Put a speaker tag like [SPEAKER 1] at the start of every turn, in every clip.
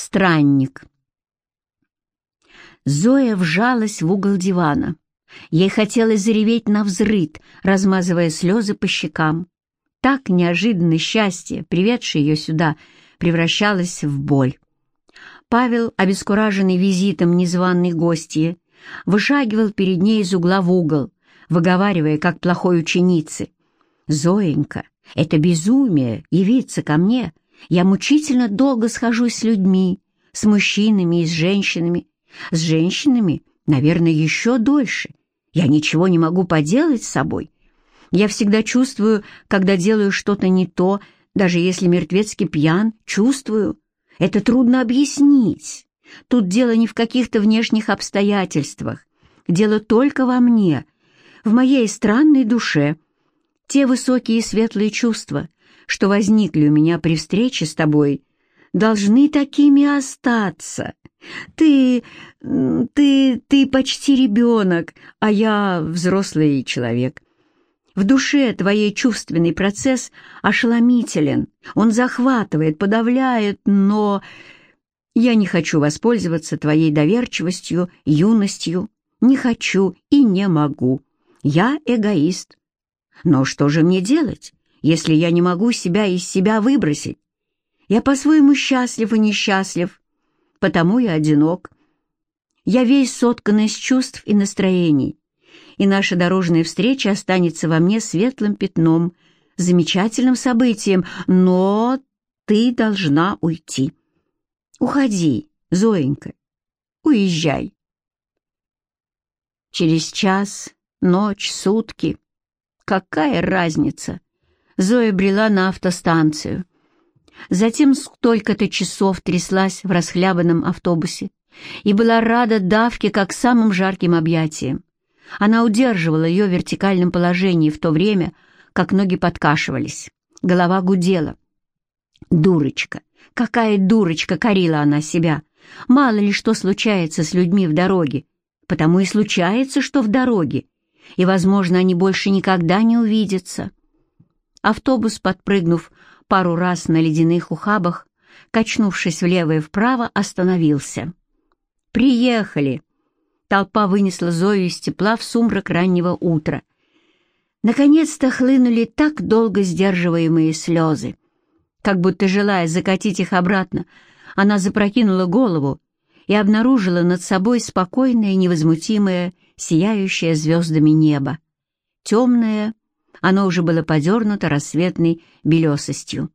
[SPEAKER 1] Странник. Зоя вжалась в угол дивана. Ей хотелось зареветь на взрыд, размазывая слезы по щекам. Так неожиданно счастье, приведшее ее сюда, превращалось в боль. Павел, обескураженный визитом незваной гостьи, вышагивал перед ней из угла в угол, выговаривая, как плохой ученице. «Зоенька, это безумие явиться ко мне. Я мучительно долго схожусь с людьми, с мужчинами и с женщинами. С женщинами, наверное, еще дольше. Я ничего не могу поделать с собой. Я всегда чувствую, когда делаю что-то не то, даже если мертвецкий пьян, чувствую. Это трудно объяснить. Тут дело не в каких-то внешних обстоятельствах. Дело только во мне, в моей странной душе. Те высокие и светлые чувства, что возникли у меня при встрече с тобой, должны такими остаться. Ты... ты... ты почти ребенок, а я взрослый человек. В душе твоей чувственный процесс ошеломителен, он захватывает, подавляет, но... Я не хочу воспользоваться твоей доверчивостью, юностью. Не хочу и не могу. Я эгоист. Но что же мне делать, если я не могу себя из себя выбросить? Я по-своему счастлив и несчастлив, потому я одинок. Я весь соткан из чувств и настроений, и наша дорожная встреча останется во мне светлым пятном, замечательным событием, но ты должна уйти. Уходи, Зоенька, уезжай. Через час, ночь, сутки. Какая разница? Зоя брела на автостанцию. Затем столько-то часов тряслась в расхлябанном автобусе и была рада давке как самым жарким объятиям. Она удерживала ее в вертикальном положении в то время, как ноги подкашивались. Голова гудела. «Дурочка! Какая дурочка!» — корила она себя. «Мало ли что случается с людьми в дороге. Потому и случается, что в дороге. И, возможно, они больше никогда не увидятся». Автобус, подпрыгнув пару раз на ледяных ухабах, качнувшись влево и вправо, остановился. «Приехали!» Толпа вынесла Зою из тепла в сумрак раннего утра. Наконец-то хлынули так долго сдерживаемые слезы. Как будто желая закатить их обратно, она запрокинула голову и обнаружила над собой спокойное, невозмутимое, сияющее звездами небо. Темное, оно уже было подернуто рассветной белесостью.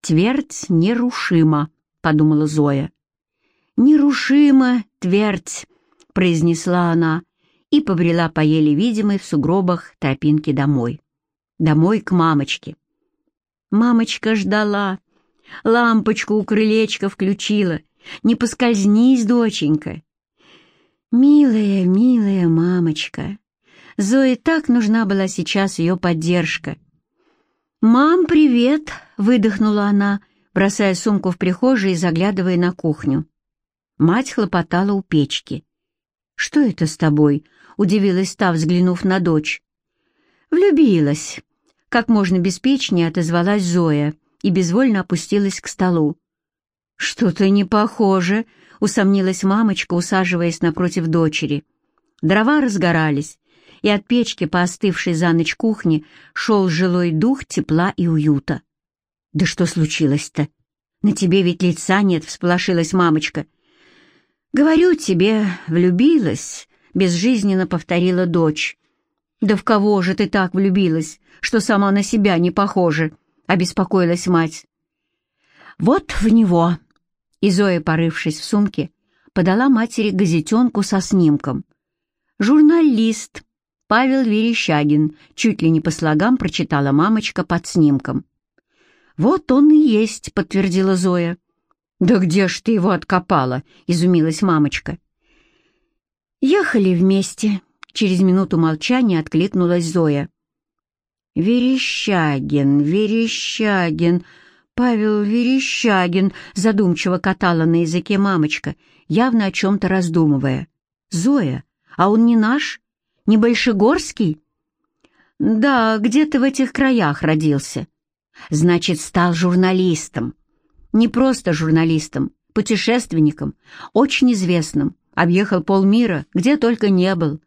[SPEAKER 1] «Твердь нерушима», — подумала Зоя. «Нерушима твердь», — произнесла она и побрела по еле видимой в сугробах тропинке домой. Домой к мамочке. Мамочка ждала, лампочку у крылечка включила. «Не поскользнись, доченька!» «Милая, милая мамочка!» Зое так нужна была сейчас ее поддержка. «Мам, привет!» — выдохнула она, бросая сумку в прихожей и заглядывая на кухню. Мать хлопотала у печки. «Что это с тобой?» — удивилась та, взглянув на дочь. «Влюбилась!» — как можно беспечнее отозвалась Зоя и безвольно опустилась к столу. «Что-то не похоже», — усомнилась мамочка, усаживаясь напротив дочери. Дрова разгорались, и от печки по остывшей за ночь кухне шел жилой дух тепла и уюта. «Да что случилось-то? На тебе ведь лица нет», — всполошилась мамочка. «Говорю тебе, влюбилась», — безжизненно повторила дочь. «Да в кого же ты так влюбилась, что сама на себя не похожа?» — обеспокоилась мать. «Вот в него!» И Зоя, порывшись в сумке, подала матери газетенку со снимком. «Журналист», Павел Верещагин, чуть ли не по слогам прочитала мамочка под снимком. «Вот он и есть», — подтвердила Зоя. «Да где ж ты его откопала?» — изумилась мамочка. «Ехали вместе», — через минуту молчания откликнулась Зоя. «Верещагин, Верещагин, Павел Верещагин», — задумчиво катала на языке мамочка, явно о чем-то раздумывая. «Зоя, а он не наш?» Не Большегорский? Да, где-то в этих краях родился. Значит, стал журналистом. Не просто журналистом, путешественником, очень известным, объехал полмира, где только не был.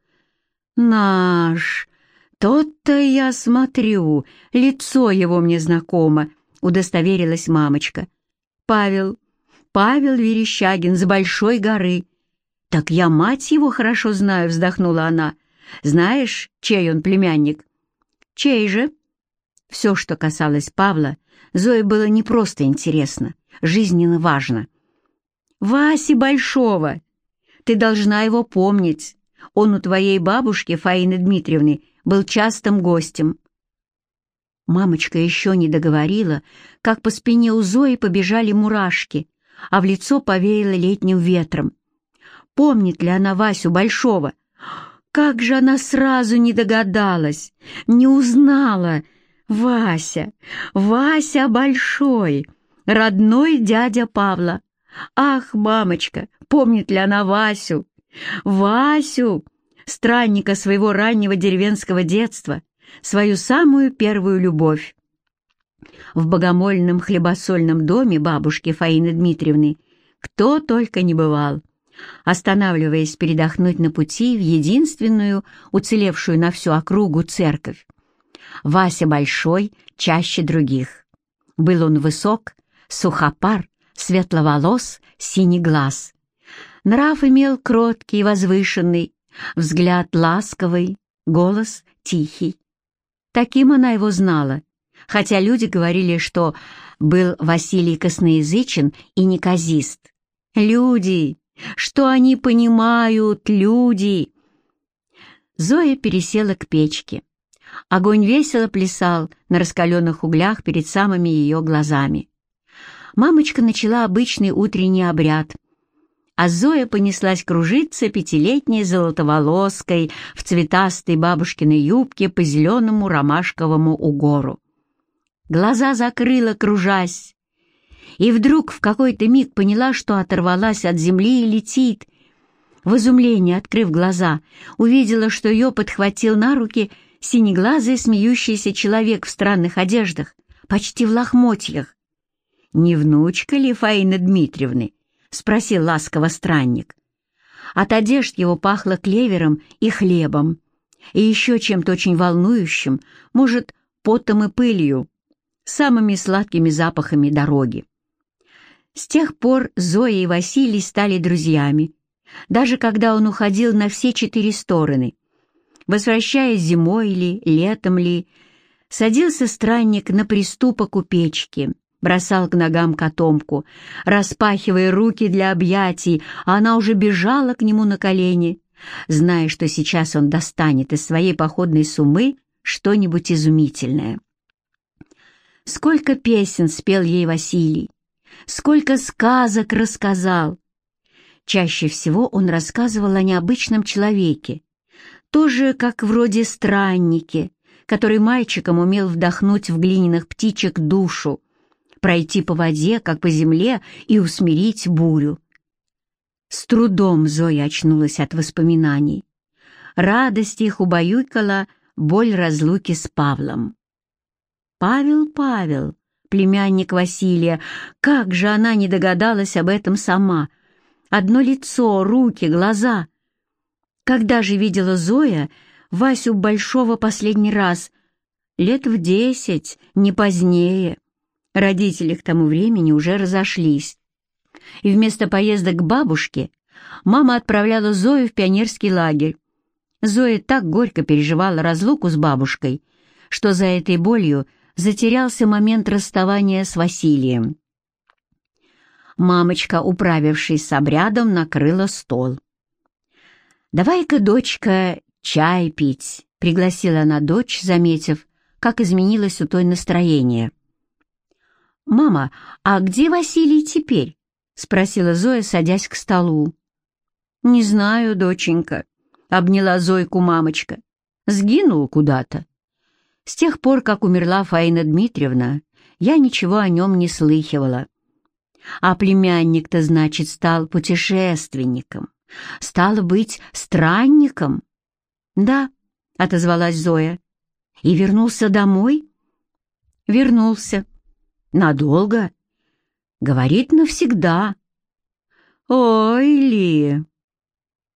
[SPEAKER 1] Наш, тот-то я смотрю, лицо его мне знакомо, удостоверилась мамочка. Павел, Павел Верещагин с Большой горы. Так я мать его хорошо знаю, вздохнула она. Знаешь, чей он племянник? Чей же? Все, что касалось Павла, Зое было не просто интересно, жизненно важно. «Васи Большого! Ты должна его помнить. Он у твоей бабушки, Фаины Дмитриевны, был частым гостем». Мамочка еще не договорила, как по спине у Зои побежали мурашки, а в лицо повеяло летним ветром. Помнит ли она Васю Большого? Как же она сразу не догадалась, не узнала! Вася, Вася Большой, родной дядя Павла. Ах, мамочка, помнит ли она Васю? Васю, странника своего раннего деревенского детства, свою самую первую любовь. В богомольном хлебосольном доме бабушки Фаины Дмитриевны кто только не бывал, останавливаясь передохнуть на пути в единственную, уцелевшую на всю округу церковь. Вася большой, чаще других. Был он высок, сухопар, светловолос, синий глаз. Нрав имел кроткий, возвышенный, взгляд ласковый, голос тихий. Таким она его знала, хотя люди говорили, что был Василий косноязычен и неказист. Люди! Что они понимают, люди? Зоя пересела к печке. Огонь весело плясал на раскаленных углях перед самыми ее глазами. Мамочка начала обычный утренний обряд, а Зоя понеслась кружиться пятилетней золотоволоской в цветастой бабушкиной юбке по зеленому ромашковому угору. Глаза закрыла, кружась, и вдруг в какой-то миг поняла, что оторвалась от земли и летит. В изумлении, открыв глаза, увидела, что ее подхватил на руки синеглазый смеющийся человек в странных одеждах, почти в лохмотьях. «Не внучка ли Фаины Дмитриевны?» — спросил ласково странник. От одежд его пахло клевером и хлебом, и еще чем-то очень волнующим, может, потом и пылью, самыми сладкими запахами дороги. С тех пор Зоя и Василий стали друзьями, даже когда он уходил на все четыре стороны, Возвращаясь зимой ли, летом ли, садился странник на приступок у печки, бросал к ногам котомку, распахивая руки для объятий, а она уже бежала к нему на колени, зная, что сейчас он достанет из своей походной суммы что-нибудь изумительное. Сколько песен спел ей Василий, сколько сказок рассказал. Чаще всего он рассказывал о необычном человеке, тоже как вроде странники, который мальчиком умел вдохнуть в глиняных птичек душу, пройти по воде, как по земле, и усмирить бурю. С трудом Зоя очнулась от воспоминаний. Радость их убаюкала боль разлуки с Павлом. Павел, Павел, племянник Василия, как же она не догадалась об этом сама. Одно лицо, руки, глаза. Когда же видела Зоя Васю Большого последний раз? Лет в десять, не позднее. Родители к тому времени уже разошлись. И вместо поездок к бабушке мама отправляла Зою в пионерский лагерь. Зоя так горько переживала разлуку с бабушкой, что за этой болью затерялся момент расставания с Василием. Мамочка, управившись с обрядом, накрыла стол. «Давай-ка, дочка, чай пить», — пригласила она дочь, заметив, как изменилось у той настроение. «Мама, а где Василий теперь?» — спросила Зоя, садясь к столу. «Не знаю, доченька», — обняла Зойку мамочка. «Сгинул куда-то. С тех пор, как умерла Фаина Дмитриевна, я ничего о нем не слыхивала. А племянник-то, значит, стал путешественником. Стало быть, странником? Да, отозвалась Зоя. И вернулся домой? Вернулся. Надолго? Говорит, навсегда. «Ой, Ли!»